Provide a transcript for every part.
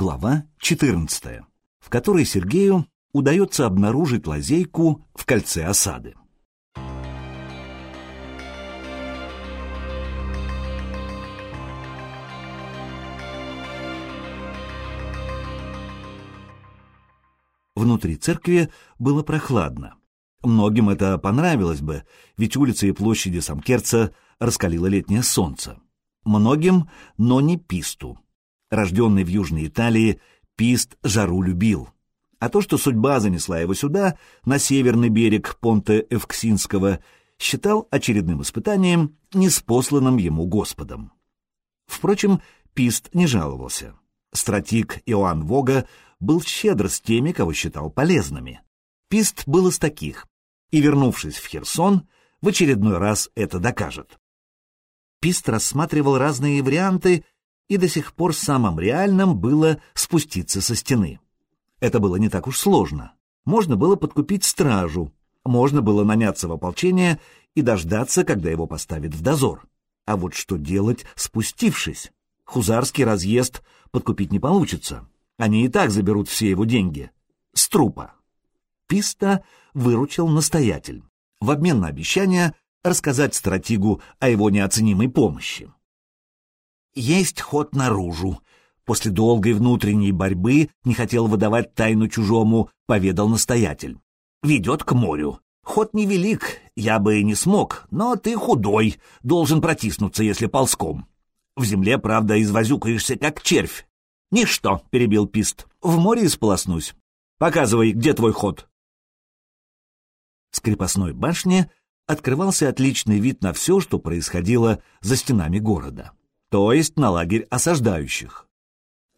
Глава 14, в которой Сергею удается обнаружить лазейку в кольце осады. Внутри церкви было прохладно. Многим это понравилось бы, ведь улицы и площади Самкерца раскалило летнее солнце. Многим, но не Писту. Рожденный в Южной Италии, Пист жару любил. А то, что судьба занесла его сюда, на северный берег Понте Эвксинского, считал очередным испытанием, неспосланным ему Господом. Впрочем, Пист не жаловался. Стратик Иоанн Вога был щедр с теми, кого считал полезными. Пист был из таких, и, вернувшись в Херсон, в очередной раз это докажет. Пист рассматривал разные варианты, и до сих пор самым реальным было спуститься со стены. Это было не так уж сложно. Можно было подкупить стражу, можно было наняться в ополчение и дождаться, когда его поставят в дозор. А вот что делать, спустившись? Хузарский разъезд подкупить не получится. Они и так заберут все его деньги. С трупа. Писта выручил настоятель. В обмен на обещание рассказать стратегу о его неоценимой помощи. Есть ход наружу. После долгой внутренней борьбы не хотел выдавать тайну чужому, поведал настоятель. Ведет к морю. Ход невелик, я бы и не смог, но ты худой, должен протиснуться, если ползком. В земле, правда, извозюкаешься, как червь, «Ничто», — перебил Пист, — «в море исполоснусь. Показывай, где твой ход». С крепостной башни открывался отличный вид на все, что происходило за стенами города, то есть на лагерь осаждающих.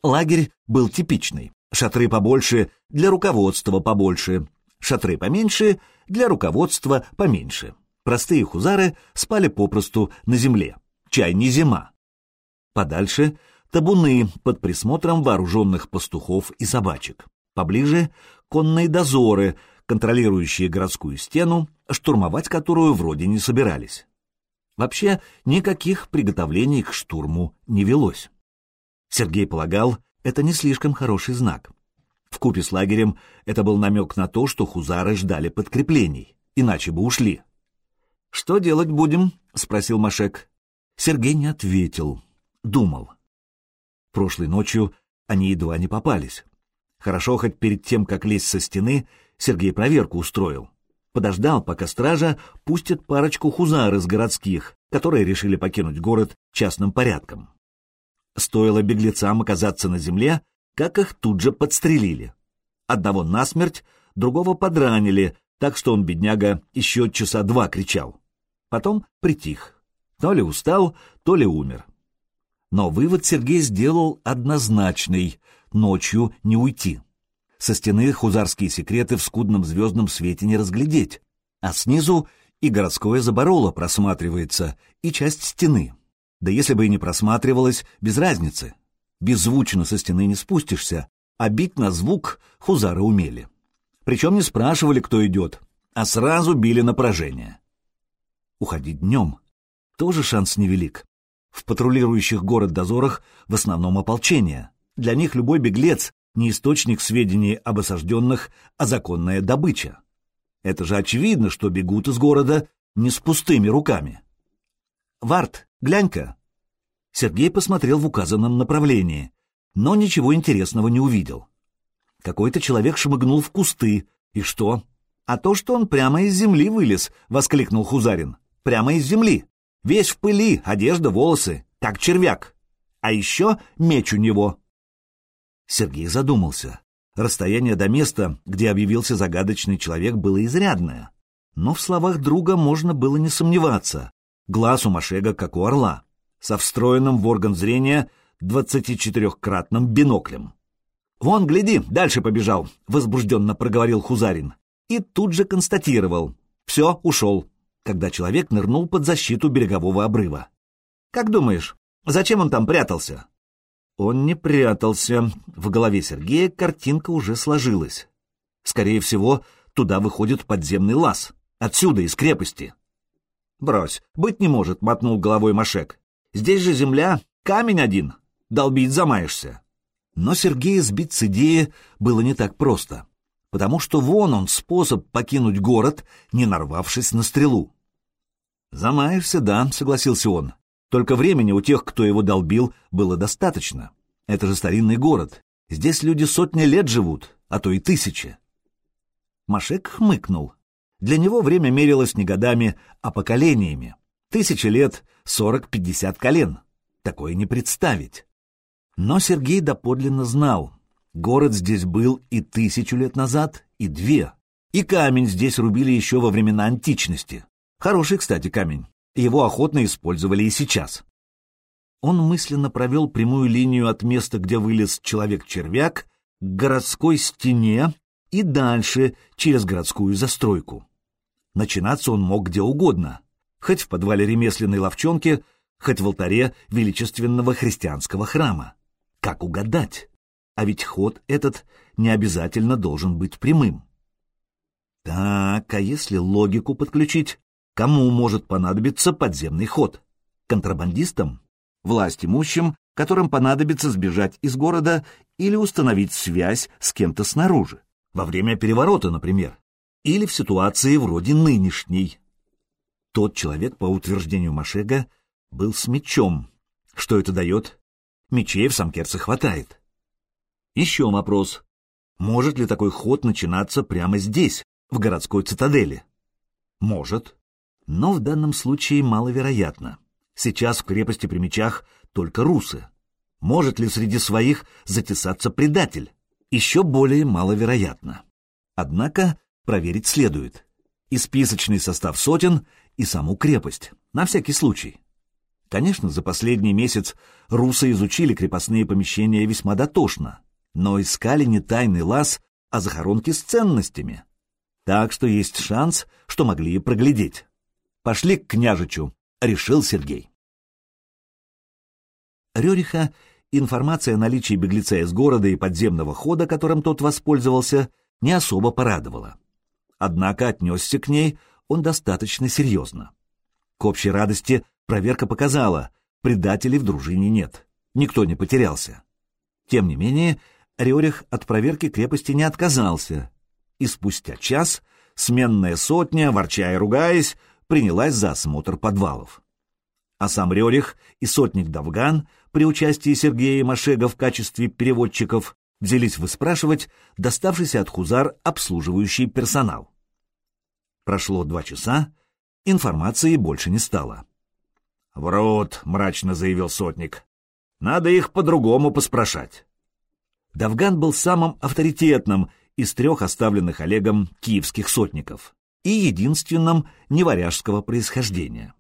Лагерь был типичный. Шатры побольше, для руководства побольше. Шатры поменьше, для руководства поменьше. Простые хузары спали попросту на земле. Чай не зима. Подальше табуны под присмотром вооруженных пастухов и собачек. Поближе — конные дозоры, контролирующие городскую стену, штурмовать которую вроде не собирались. Вообще, никаких приготовлений к штурму не велось. Сергей полагал, это не слишком хороший знак. В купе с лагерем это был намек на то, что хузары ждали подкреплений, иначе бы ушли. «Что делать будем?» — спросил Машек. Сергей не ответил. Думал. Прошлой ночью они едва не попались. Хорошо, хоть перед тем, как лезть со стены, Сергей проверку устроил. Подождал, пока стража пустит парочку хузар из городских, которые решили покинуть город частным порядком. Стоило беглецам оказаться на земле, как их тут же подстрелили. Одного насмерть, другого подранили, так что он, бедняга, еще часа два кричал. Потом притих. То ли устал, то ли умер. Но вывод Сергей сделал однозначный — ночью не уйти. Со стены хузарские секреты в скудном звездном свете не разглядеть, а снизу и городское забороло просматривается, и часть стены. Да если бы и не просматривалось, без разницы. Беззвучно со стены не спустишься, а бить на звук хузары умели. Причем не спрашивали, кто идет, а сразу били на поражение. Уходить днем — тоже шанс невелик. В патрулирующих город дозорах в основном ополчение. Для них любой беглец — не источник сведений об осажденных, а законная добыча. Это же очевидно, что бегут из города не с пустыми руками. «Варт, глянь-ка!» Сергей посмотрел в указанном направлении, но ничего интересного не увидел. Какой-то человек шмыгнул в кусты. И что? А то, что он прямо из земли вылез, — воскликнул Хузарин. Прямо из земли. Весь в пыли, одежда, волосы, как червяк. А еще меч у него. Сергей задумался. Расстояние до места, где объявился загадочный человек, было изрядное. Но в словах друга можно было не сомневаться. Глаз у Машега, как у орла, со встроенным в орган зрения 24-кратным биноклем. «Вон, гляди, дальше побежал», — возбужденно проговорил Хузарин. И тут же констатировал. «Все, ушел когда человек нырнул под защиту берегового обрыва. «Как думаешь, зачем он там прятался?» Он не прятался. В голове Сергея картинка уже сложилась. Скорее всего, туда выходит подземный лаз. Отсюда, из крепости. «Брось, быть не может», — мотнул головой Машек. «Здесь же земля, камень один. Долбить замаешься». Но Сергея сбить с идеи было не так просто, потому что вон он способ покинуть город, не нарвавшись на стрелу. «Замаешься, да», — согласился он. «Только времени у тех, кто его долбил, было достаточно. Это же старинный город. Здесь люди сотни лет живут, а то и тысячи». Машек хмыкнул. Для него время мерилось не годами, а поколениями. Тысячи лет, сорок-пятьдесят колен. Такое не представить. Но Сергей доподлинно знал. Город здесь был и тысячу лет назад, и две. И камень здесь рубили еще во времена античности. Хороший, кстати, камень. Его охотно использовали и сейчас. Он мысленно провел прямую линию от места, где вылез человек-червяк, к городской стене и дальше через городскую застройку. Начинаться он мог где угодно, хоть в подвале ремесленной ловчонки, хоть в алтаре величественного христианского храма. Как угадать? А ведь ход этот не обязательно должен быть прямым. Так, а если логику подключить? Кому может понадобиться подземный ход? Контрабандистам? Власть имущим, которым понадобится сбежать из города или установить связь с кем-то снаружи? Во время переворота, например. Или в ситуации вроде нынешней. Тот человек, по утверждению Машега, был с мечом. Что это дает? Мечей в Самкерце хватает. Еще вопрос. Может ли такой ход начинаться прямо здесь, в городской цитадели? Может но в данном случае маловероятно. Сейчас в крепости при мечах только русы. Может ли среди своих затесаться предатель? Еще более маловероятно. Однако проверить следует. И списочный состав сотен, и саму крепость, на всякий случай. Конечно, за последний месяц русы изучили крепостные помещения весьма дотошно, но искали не тайный лаз, а захоронки с ценностями. Так что есть шанс, что могли и проглядеть. Пошли к княжичу, решил Сергей. Рюриха информация о наличии беглеца из города и подземного хода, которым тот воспользовался, не особо порадовала. Однако отнесся к ней он достаточно серьезно. К общей радости проверка показала, предателей в дружине нет, никто не потерялся. Тем не менее, Рерих от проверки крепости не отказался, и спустя час сменная сотня, ворча и ругаясь, принялась за осмотр подвалов. А сам Рерих и сотник Давган при участии Сергея Машега в качестве переводчиков взялись выспрашивать доставшийся от Хузар обслуживающий персонал. Прошло два часа, информации больше не стало. «Врут», — мрачно заявил сотник. «Надо их по-другому поспрашать». Давган был самым авторитетным из трех оставленных Олегом киевских сотников и единственном неваряжского происхождения.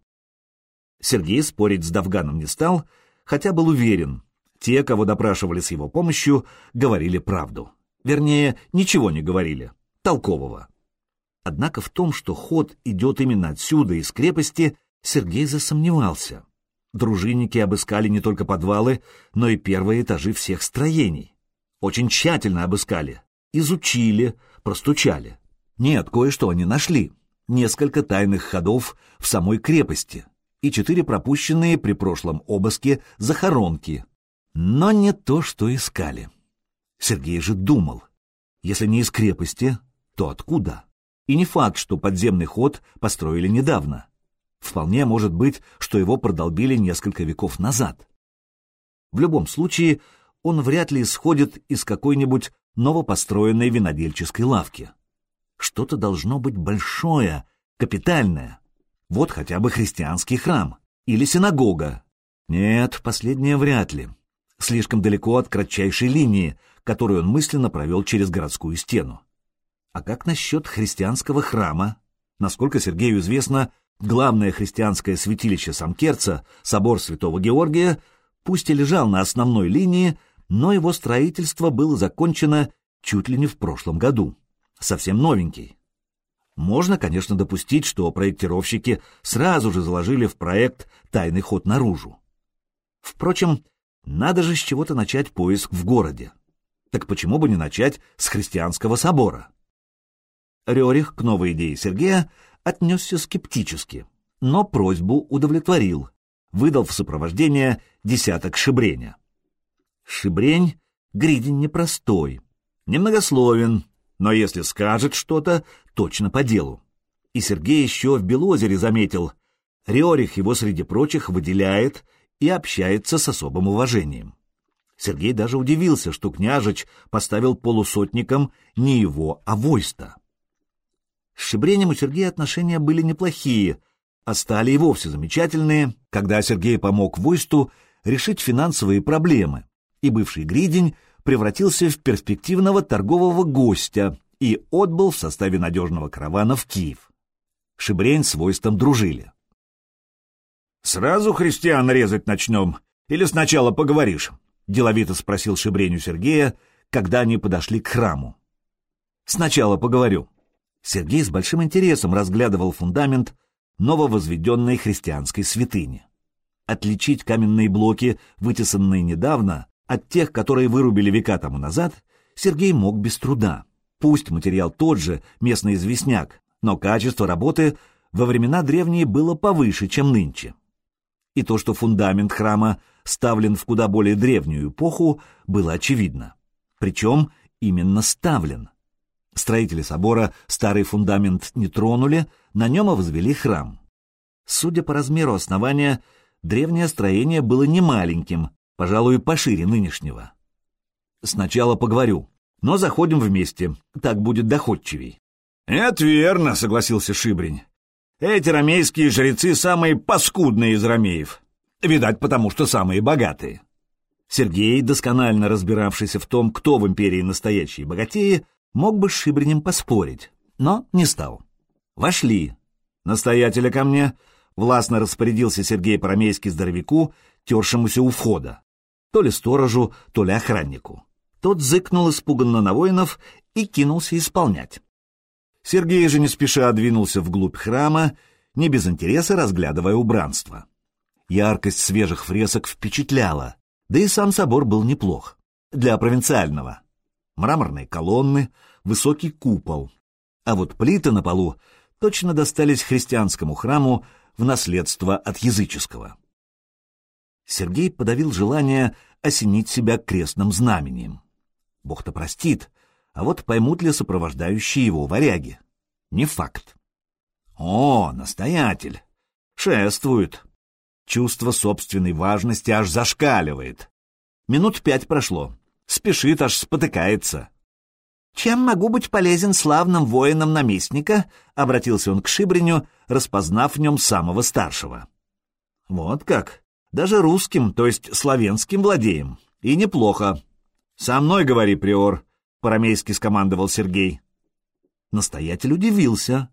Сергей спорить с Давганом не стал, хотя был уверен, те, кого допрашивали с его помощью, говорили правду. Вернее, ничего не говорили, толкового. Однако в том, что ход идет именно отсюда, из крепости, Сергей засомневался. Дружинники обыскали не только подвалы, но и первые этажи всех строений. Очень тщательно обыскали, изучили, простучали. Нет, кое-что они нашли. Несколько тайных ходов в самой крепости и четыре пропущенные при прошлом обыске захоронки. Но не то, что искали. Сергей же думал, если не из крепости, то откуда? И не факт, что подземный ход построили недавно. Вполне может быть, что его продолбили несколько веков назад. В любом случае, он вряд ли исходит из какой-нибудь новопостроенной винодельческой лавки. Что-то должно быть большое, капитальное. Вот хотя бы христианский храм или синагога. Нет, последнее вряд ли. Слишком далеко от кратчайшей линии, которую он мысленно провел через городскую стену. А как насчет христианского храма? Насколько Сергею известно, главное христианское святилище Самкерца, собор Святого Георгия, пусть и лежал на основной линии, но его строительство было закончено чуть ли не в прошлом году совсем новенький. Можно, конечно, допустить, что проектировщики сразу же заложили в проект тайный ход наружу. Впрочем, надо же с чего-то начать поиск в городе. Так почему бы не начать с христианского собора? Рерих к новой идее Сергея отнесся скептически, но просьбу удовлетворил, выдал в сопровождение десяток шибреня. Шибрень Гридин непростой, немногословен, но если скажет что-то, точно по делу. И Сергей еще в Белозере заметил, Риорих его среди прочих выделяет и общается с особым уважением. Сергей даже удивился, что княжич поставил полусотником не его, а войста. С Шебренем у Сергея отношения были неплохие, а стали и вовсе замечательные, когда Сергей помог войсту решить финансовые проблемы, и бывший Гридень превратился в перспективного торгового гостя и отбыл в составе надежного каравана в Киев. Шебрень с войстом дружили. «Сразу христиан резать начнем? Или сначала поговоришь?» — деловито спросил Шебрень у Сергея, когда они подошли к храму. «Сначала поговорю». Сергей с большим интересом разглядывал фундамент нововозведенной христианской святыни. Отличить каменные блоки, вытесанные недавно, от тех, которые вырубили века тому назад, Сергей мог без труда. Пусть материал тот же, местный известняк, но качество работы во времена древние было повыше, чем нынче. И то, что фундамент храма ставлен в куда более древнюю эпоху, было очевидно. Причем именно ставлен. Строители собора старый фундамент не тронули, на нем и возвели храм. Судя по размеру основания, древнее строение было немаленьким, пожалуй, пошире нынешнего. Сначала поговорю, но заходим вместе, так будет доходчивей. «Это верно», — согласился Шибрень. «Эти ромейские жрецы самые паскудные из ромеев. Видать, потому что самые богатые». Сергей, досконально разбиравшийся в том, кто в империи настоящие богатеи, мог бы с Шибренем поспорить, но не стал. Вошли. Настоятеля ко мне властно распорядился Сергей Парамейский здоровяку, тершемуся у входа то ли сторожу, то ли охраннику. Тот зыкнул испуганно на воинов и кинулся исполнять. Сергей же не спеша двинулся вглубь храма, не без интереса разглядывая убранство. Яркость свежих фресок впечатляла, да и сам собор был неплох. Для провинциального. Мраморные колонны, высокий купол. А вот плиты на полу точно достались христианскому храму в наследство от языческого. Сергей подавил желание осенить себя крестным знамением. Бог-то простит, а вот поймут ли сопровождающие его варяги? Не факт. О, настоятель! Шествует! Чувство собственной важности аж зашкаливает. Минут пять прошло. Спешит, аж спотыкается. «Чем могу быть полезен славным воинам наместника?» — обратился он к Шибриню, распознав в нем самого старшего. «Вот как! Даже русским, то есть славянским владеем. И неплохо. «Со мной говори, приор», — парамейски скомандовал Сергей. Настоятель удивился.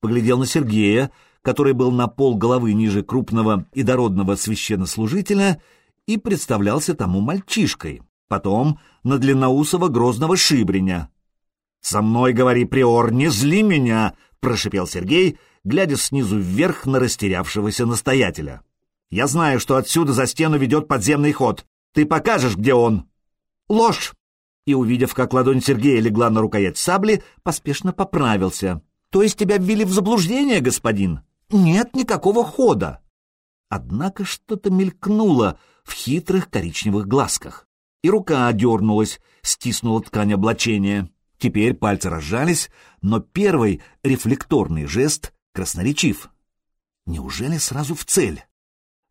Поглядел на Сергея, который был на пол головы ниже крупного и дородного священнослужителя и представлялся тому мальчишкой, потом на длинноусого грозного шибреня. «Со мной, говори, приор, не зли меня!» — прошипел Сергей, глядя снизу вверх на растерявшегося настоятеля. Я знаю, что отсюда за стену ведет подземный ход. Ты покажешь, где он?» «Ложь!» И, увидев, как ладонь Сергея легла на рукоять сабли, поспешно поправился. «То есть тебя ввели в заблуждение, господин?» «Нет никакого хода!» Однако что-то мелькнуло в хитрых коричневых глазках. И рука одернулась, стиснула ткань облачения. Теперь пальцы разжались, но первый рефлекторный жест красноречив. Неужели сразу в цель?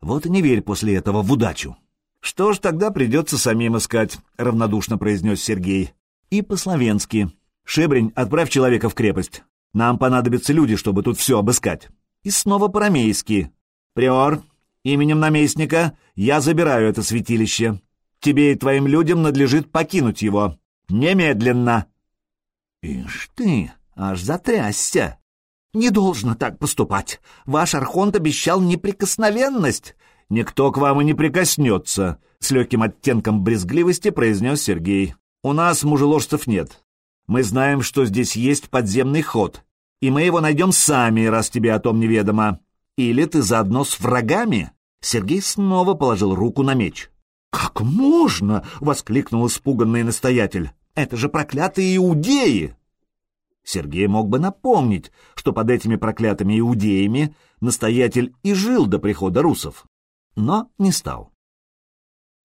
Вот и не верь после этого в удачу. Что ж, тогда придется самим искать, — равнодушно произнес Сергей. И по-словенски. Шебрень, отправь человека в крепость. Нам понадобятся люди, чтобы тут все обыскать. И снова по-рамейски. Приор, именем наместника я забираю это святилище. Тебе и твоим людям надлежит покинуть его. Немедленно. Ишь ты, аж затрясся. «Не должно так поступать. Ваш Архонт обещал неприкосновенность». «Никто к вам и не прикоснется», — с легким оттенком брезгливости произнес Сергей. «У нас мужеложцев нет. Мы знаем, что здесь есть подземный ход, и мы его найдем сами, раз тебе о том неведомо. Или ты заодно с врагами?» Сергей снова положил руку на меч. «Как можно?» — воскликнул испуганный настоятель. «Это же проклятые иудеи!» Сергей мог бы напомнить, что под этими проклятыми иудеями настоятель и жил до прихода русов, но не стал.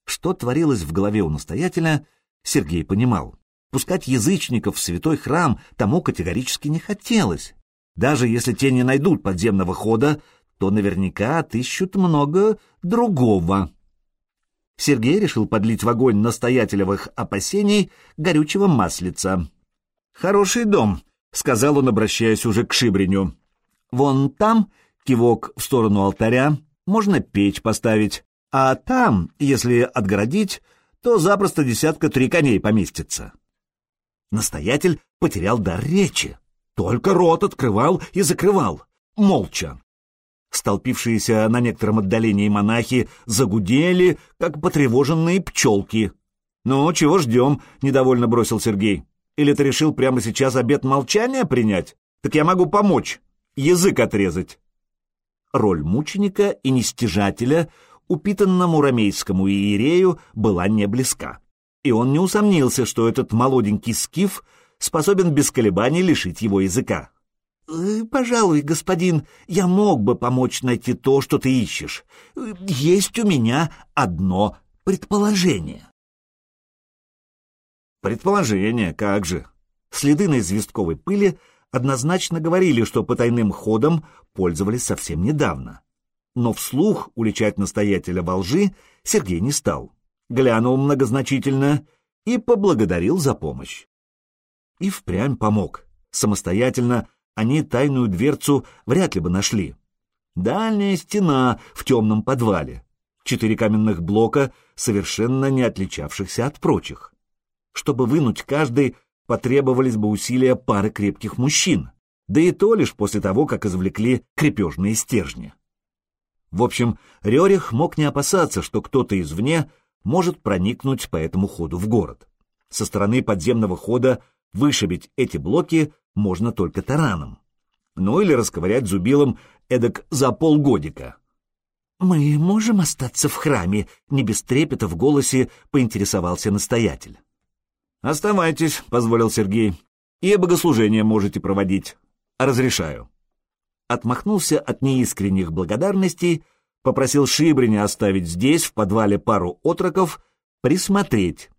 Что творилось в голове у настоятеля, Сергей понимал, пускать язычников в святой храм тому категорически не хотелось. Даже если те не найдут подземного хода, то наверняка отыщут много другого. Сергей решил подлить в огонь настоятелевых опасений горючего маслица. «Хороший дом», — сказал он, обращаясь уже к Шибриню. «Вон там, кивок в сторону алтаря, можно печь поставить, а там, если отгородить, то запросто десятка три коней поместится». Настоятель потерял дар речи, только рот открывал и закрывал, молча. Столпившиеся на некотором отдалении монахи загудели, как потревоженные пчелки. «Ну, чего ждем?» — недовольно бросил Сергей. «Или ты решил прямо сейчас обет молчания принять? Так я могу помочь. Язык отрезать». Роль мученика и нестяжателя упитанному рамейскому иерею была не близка. И он не усомнился, что этот молоденький скиф способен без колебаний лишить его языка. Э, «Пожалуй, господин, я мог бы помочь найти то, что ты ищешь. Есть у меня одно предположение». «Предположение, как же?» Следы на известковой пыли однозначно говорили, что потайным ходом пользовались совсем недавно. Но вслух уличать настоятеля во лжи Сергей не стал. Глянул многозначительно и поблагодарил за помощь. И впрямь помог. Самостоятельно они тайную дверцу вряд ли бы нашли. Дальняя стена в темном подвале. Четыре каменных блока, совершенно не отличавшихся от прочих. Чтобы вынуть каждый, потребовались бы усилия пары крепких мужчин, да и то лишь после того, как извлекли крепежные стержни. В общем, Рерих мог не опасаться, что кто-то извне может проникнуть по этому ходу в город. Со стороны подземного хода вышибить эти блоки можно только тараном. Ну или расковырять зубилом эдак за полгодика. «Мы можем остаться в храме?» — не без трепета в голосе поинтересовался настоятель. «Оставайтесь», — позволил Сергей, — «и богослужение можете проводить. Разрешаю». Отмахнулся от неискренних благодарностей, попросил Шибриня оставить здесь, в подвале, пару отроков, присмотреть,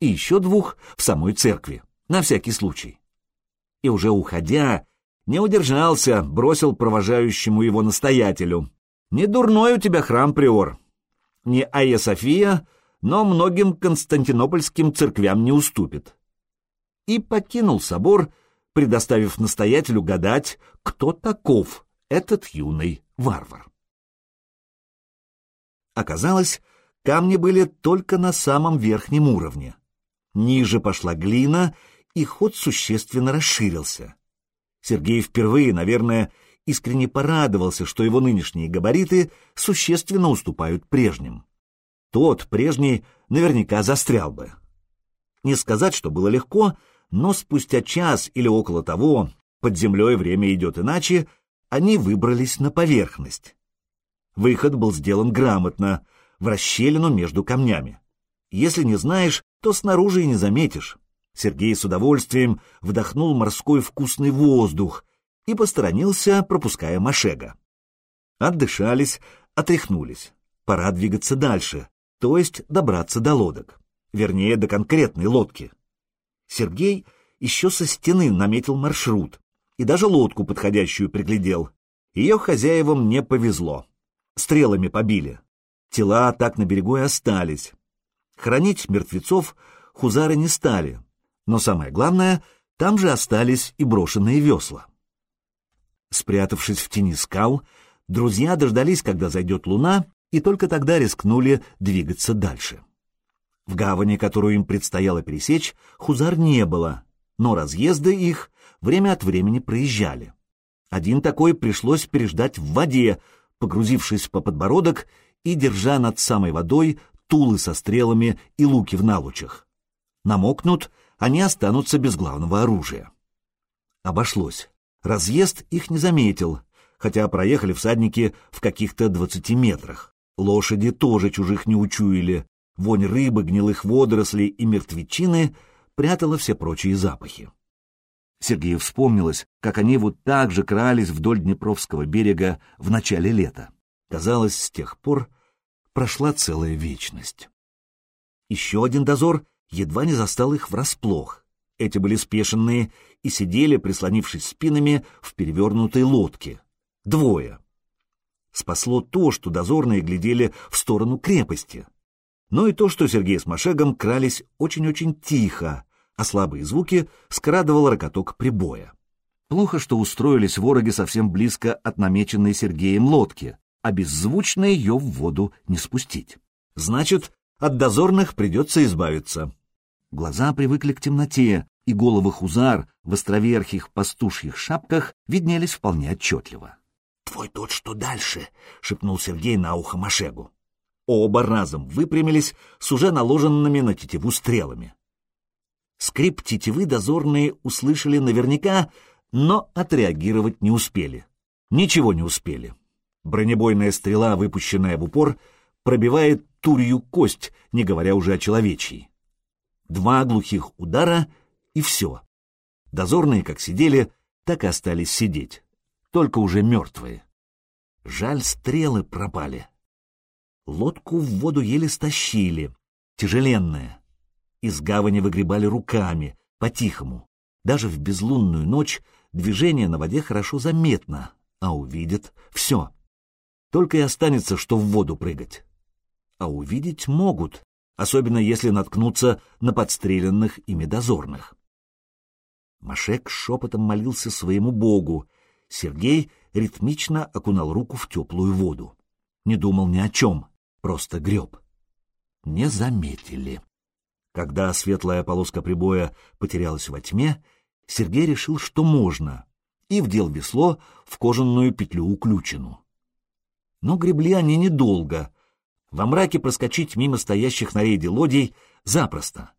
и еще двух в самой церкви, на всякий случай и уже уходя, не удержался, бросил провожающему его настоятелю. «Не дурной у тебя храм, приор. Не Айя София, но многим константинопольским церквям не уступит». И покинул собор, предоставив настоятелю гадать, кто таков этот юный варвар. Оказалось, камни были только на самом верхнем уровне. Ниже пошла глина — и ход существенно расширился. Сергей впервые, наверное, искренне порадовался, что его нынешние габариты существенно уступают прежним. Тот, прежний, наверняка застрял бы. Не сказать, что было легко, но спустя час или около того, под землей время идет иначе, они выбрались на поверхность. Выход был сделан грамотно, в расщелину между камнями. Если не знаешь, то снаружи и не заметишь. Сергей с удовольствием вдохнул морской вкусный воздух и посторонился, пропуская Машега. Отдышались, отряхнулись. Пора двигаться дальше, то есть добраться до лодок. Вернее, до конкретной лодки. Сергей еще со стены наметил маршрут и даже лодку подходящую приглядел. Ее хозяевам не повезло. Стрелами побили. Тела так на берегу и остались. Хранить мертвецов хузары не стали, но самое главное, там же остались и брошенные весла. Спрятавшись в тени скал, друзья дождались, когда зайдет луна, и только тогда рискнули двигаться дальше. В гавани, которую им предстояло пересечь, хузар не было, но разъезды их время от времени проезжали. Один такой пришлось переждать в воде, погрузившись по подбородок и держа над самой водой тулы со стрелами и луки в налучах. Намокнут, они останутся без главного оружия. Обошлось. Разъезд их не заметил, хотя проехали всадники в каких-то двадцати метрах. Лошади тоже чужих не учуяли. Вонь рыбы, гнилых водорослей и мертвечины прятала все прочие запахи. Сергею вспомнилось, как они вот так же крались вдоль Днепровского берега в начале лета. Казалось, с тех пор прошла целая вечность. Еще один дозор едва не застал их врасплох. Эти были спешенные и сидели, прислонившись спинами, в перевернутой лодке. Двое. Спасло то, что дозорные глядели в сторону крепости. Но и то, что Сергей с Машегом крались очень-очень тихо, а слабые звуки скрадывал рокоток прибоя. Плохо, что устроились вороги совсем близко от намеченной Сергеем лодки, а беззвучно ее в воду не спустить. Значит, от дозорных придется избавиться. Глаза привыкли к темноте, и головы хузар в островерхих пастушьих шапках виднелись вполне отчетливо. — Твой тот, что дальше, — шепнул Сергей на ухо Машегу. Оба разом выпрямились с уже наложенными на тетиву стрелами. Скрип тетивы дозорные услышали наверняка, но отреагировать не успели. Ничего не успели. Бронебойная стрела, выпущенная в упор, пробивает турью кость, не говоря уже о человечьей. Два глухих удара — и все. Дозорные как сидели, так и остались сидеть, только уже мертвые. Жаль, стрелы пропали. Лодку в воду еле стащили, тяжеленная. Из гавани выгребали руками, по-тихому. Даже в безлунную ночь движение на воде хорошо заметно, а увидят — все. Только и останется, что в воду прыгать. А увидеть могут, особенно если наткнуться на подстреленных ими дозорных. Машек шепотом молился своему богу. Сергей ритмично окунал руку в теплую воду. Не думал ни о чем, просто греб. Не заметили. Когда светлая полоска прибоя потерялась во тьме, Сергей решил, что можно, и вдел весло в кожаную петлю-уключину. Но гребли они недолго. Во мраке проскочить мимо стоящих на рейде лодей запросто.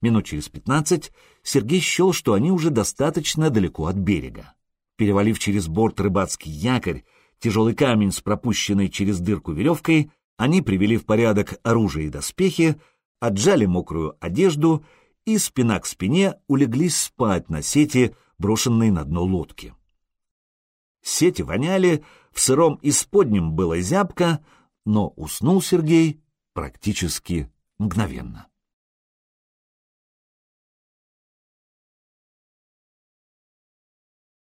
Минут через пятнадцать Сергей счел, что они уже достаточно далеко от берега. Перевалив через борт рыбацкий якорь, тяжелый камень с пропущенной через дырку веревкой, они привели в порядок оружие и доспехи, отжали мокрую одежду и спина к спине улеглись спать на сети, брошенной на дно лодки. Сети воняли, в сыром исподнем было зябко, но уснул Сергей практически мгновенно.